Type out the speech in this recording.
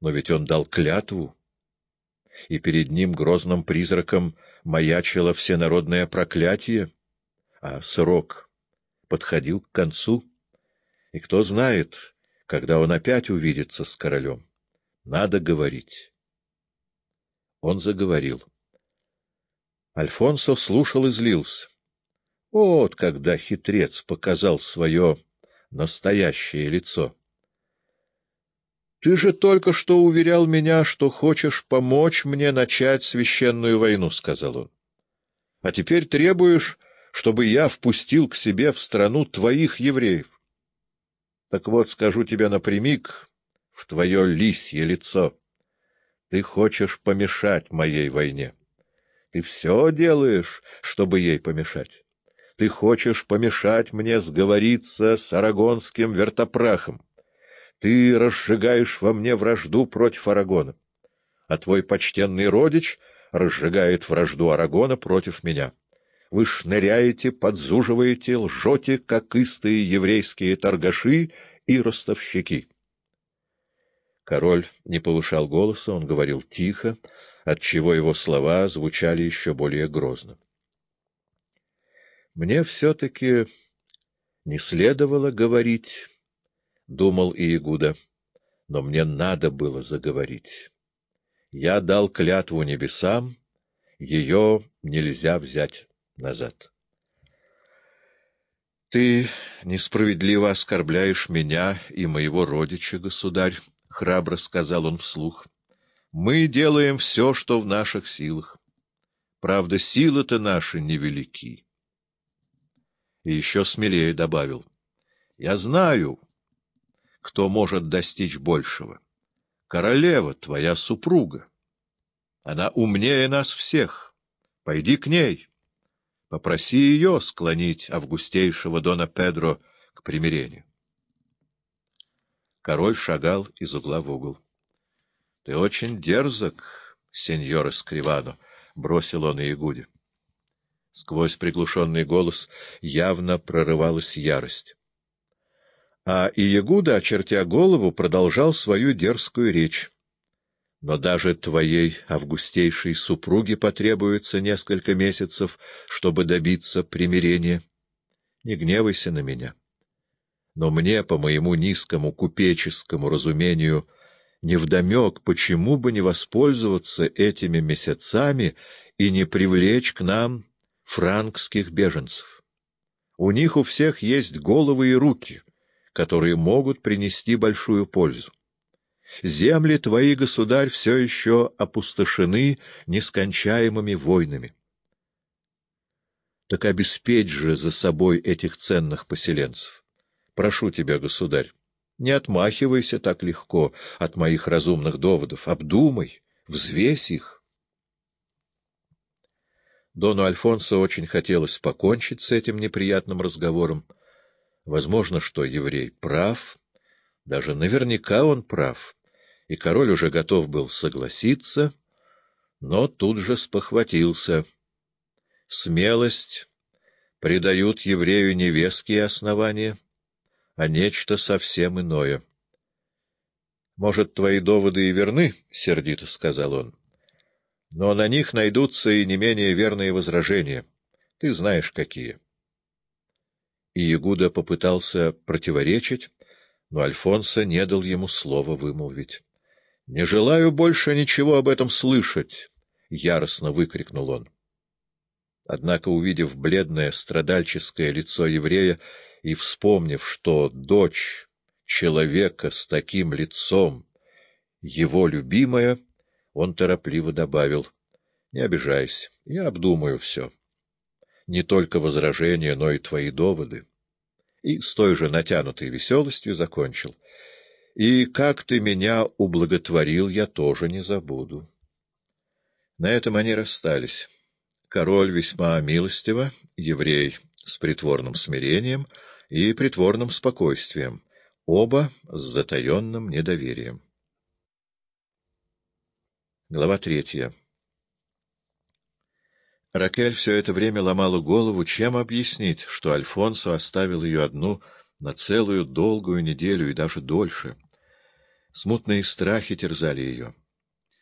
Но ведь он дал клятву, и перед ним грозным призраком маячило всенародное проклятие, а срок подходил к концу. И кто знает, когда он опять увидится с королем. Надо говорить. Он заговорил. Альфонсо слушал и злился. Вот когда хитрец показал свое настоящее лицо. — Ты же только что уверял меня, что хочешь помочь мне начать священную войну, — сказал он. — А теперь требуешь, чтобы я впустил к себе в страну твоих евреев. Так вот, скажу тебе напрямик, в твое лисье лицо. Ты хочешь помешать моей войне. Ты все делаешь, чтобы ей помешать. Ты хочешь помешать мне сговориться с арагонским вертопрахом. Ты разжигаешь во мне вражду против Арагона, а твой почтенный родич разжигает вражду Арагона против меня. Вы шныряете, подзуживаете, лжете, как истые еврейские торгаши и ростовщики. Король не повышал голоса, он говорил тихо, отчего его слова звучали еще более грозно. «Мне все-таки не следовало говорить», — думал Иегуда, — «но мне надо было заговорить. Я дал клятву небесам, ее нельзя взять назад». «Ты несправедливо оскорбляешь меня и моего родича, государь», — храбро сказал он вслух. Мы делаем все, что в наших силах. Правда, силы-то наши невелики. И еще смелее добавил. Я знаю, кто может достичь большего. Королева, твоя супруга. Она умнее нас всех. Пойди к ней. Попроси ее склонить августейшего Дона Педро к примирению. Король шагал из угла в угол. — Ты очень дерзок, сеньор Эскривано, — бросил он Иегуде. Сквозь приглушенный голос явно прорывалась ярость. А Иегуда, очертя голову, продолжал свою дерзкую речь. Но даже твоей августейшей супруге потребуется несколько месяцев, чтобы добиться примирения. Не гневайся на меня. Но мне, по моему низкому купеческому разумению, — невдомек, почему бы не воспользоваться этими месяцами и не привлечь к нам франкских беженцев. У них у всех есть головы и руки, которые могут принести большую пользу. Земли твои, государь, все еще опустошены нескончаемыми войнами. Так обеспечь же за собой этих ценных поселенцев. Прошу тебя, государь. Не отмахивайся так легко от моих разумных доводов. Обдумай, взвесь их. Дону Альфонсо очень хотелось покончить с этим неприятным разговором. Возможно, что еврей прав, даже наверняка он прав, и король уже готов был согласиться, но тут же спохватился. Смелость придают еврею невеские основания — а нечто совсем иное. — Может, твои доводы и верны, — сердито сказал он, — но на них найдутся и не менее верные возражения. Ты знаешь, какие. И Ягуда попытался противоречить, но Альфонсо не дал ему слова вымолвить. — Не желаю больше ничего об этом слышать! — яростно выкрикнул он. Однако, увидев бледное страдальческое лицо еврея, и, вспомнив, что дочь человека с таким лицом его любимая, он торопливо добавил, — Не обижайся, я обдумаю все. Не только возражения, но и твои доводы. И с той же натянутой веселостью закончил. И как ты меня ублаготворил, я тоже не забуду. На этом они расстались. Король весьма милостиво, еврей с притворным смирением — и притворным спокойствием, оба с затаенным недоверием. Глава третья Ракель все это время ломала голову, чем объяснить, что Альфонсо оставил ее одну на целую долгую неделю и даже дольше. Смутные страхи терзали ее.